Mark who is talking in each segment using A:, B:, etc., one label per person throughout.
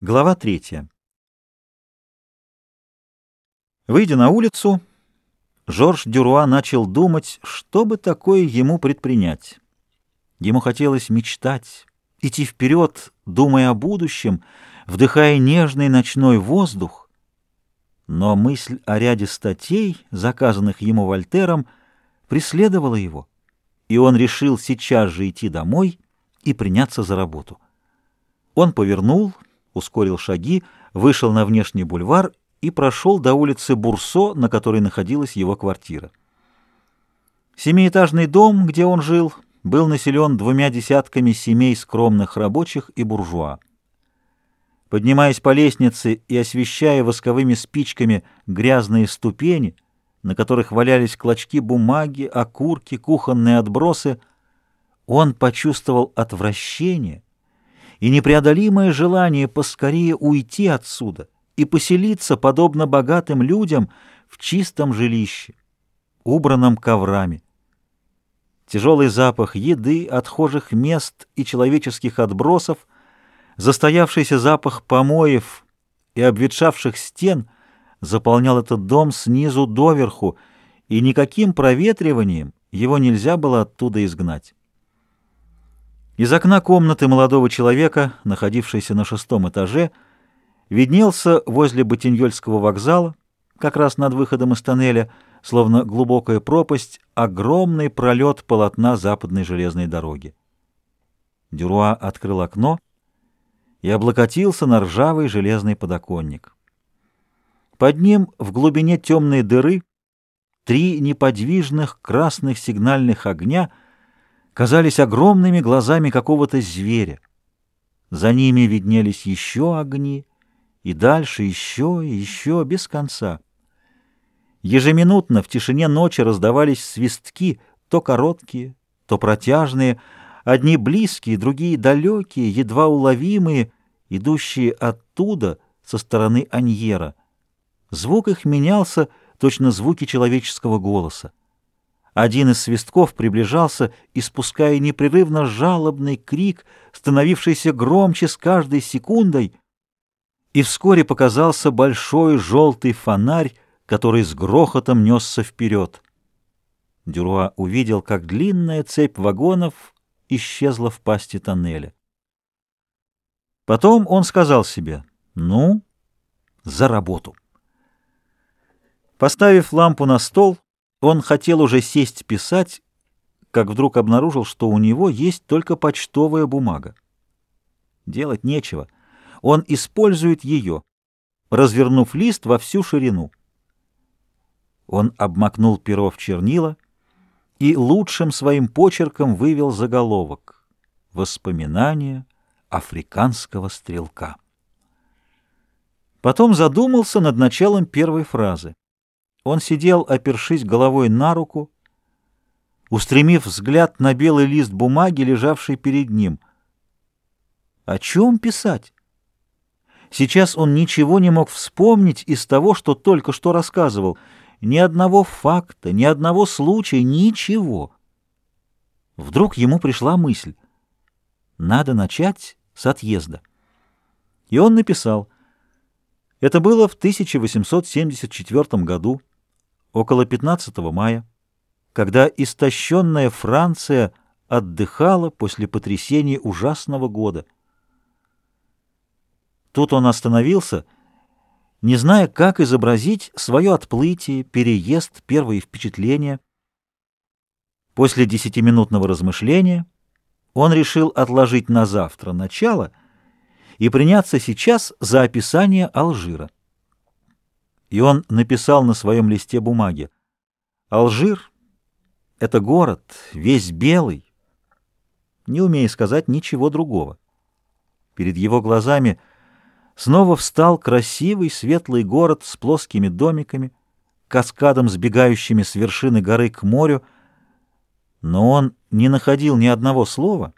A: Глава третья. Выйдя на улицу, Жорж Дюруа начал думать, что бы такое ему предпринять. Ему хотелось мечтать, идти вперед, думая о будущем, вдыхая нежный ночной воздух. Но мысль о ряде статей, заказанных ему Вольтером, преследовала его, и он решил сейчас же идти домой и приняться за работу. Он повернул ускорил шаги, вышел на внешний бульвар и прошел до улицы Бурсо, на которой находилась его квартира. Семиэтажный дом, где он жил, был населен двумя десятками семей скромных рабочих и буржуа. Поднимаясь по лестнице и освещая восковыми спичками грязные ступени, на которых валялись клочки бумаги, окурки, кухонные отбросы, он почувствовал отвращение и непреодолимое желание поскорее уйти отсюда и поселиться, подобно богатым людям, в чистом жилище, убранном коврами. Тяжелый запах еды, отхожих мест и человеческих отбросов, застоявшийся запах помоев и обветшавших стен заполнял этот дом снизу доверху, и никаким проветриванием его нельзя было оттуда изгнать. Из окна комнаты молодого человека, находившейся на шестом этаже, виднелся возле Ботиньольского вокзала, как раз над выходом из тоннеля, словно глубокая пропасть, огромный пролет полотна западной железной дороги. Дюруа открыл окно и облокотился на ржавый железный подоконник. Под ним, в глубине темной дыры, три неподвижных красных сигнальных огня — казались огромными глазами какого-то зверя. За ними виднелись еще огни, и дальше еще и еще, без конца. Ежеминутно в тишине ночи раздавались свистки, то короткие, то протяжные, одни близкие, другие далекие, едва уловимые, идущие оттуда, со стороны Аньера. Звук их менялся, точно звуки человеческого голоса. Один из свистков приближался, испуская непрерывно жалобный крик, становившийся громче с каждой секундой, и вскоре показался большой желтый фонарь, который с грохотом несся вперед. Дюруа увидел, как длинная цепь вагонов исчезла в пасти тоннеля. Потом он сказал себе «Ну, за работу». Поставив лампу на стол, он хотел уже сесть писать, как вдруг обнаружил, что у него есть только почтовая бумага. Делать нечего. Он использует ее, развернув лист во всю ширину. Он обмакнул перо в чернила и лучшим своим почерком вывел заголовок «Воспоминания африканского стрелка». Потом задумался над началом первой фразы. Он сидел, опершись головой на руку, устремив взгляд на белый лист бумаги, лежавший перед ним. О чем писать? Сейчас он ничего не мог вспомнить из того, что только что рассказывал. Ни одного факта, ни одного случая, ничего. Вдруг ему пришла мысль. Надо начать с отъезда. И он написал. Это было в 1874 году около 15 мая, когда истощенная Франция отдыхала после потрясений ужасного года. Тут он остановился, не зная, как изобразить свое отплытие, переезд, первые впечатления. После десятиминутного размышления он решил отложить на завтра начало и приняться сейчас за описание Алжира и он написал на своем листе бумаги. «Алжир — это город, весь белый», не умея сказать ничего другого. Перед его глазами снова встал красивый светлый город с плоскими домиками, каскадом сбегающими с вершины горы к морю, но он не находил ни одного слова,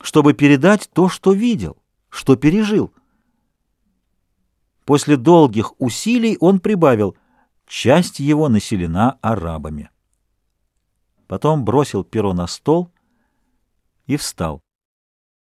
A: чтобы передать то, что видел, что пережил — После долгих усилий он прибавил, часть его населена арабами. Потом бросил перо на стол и встал.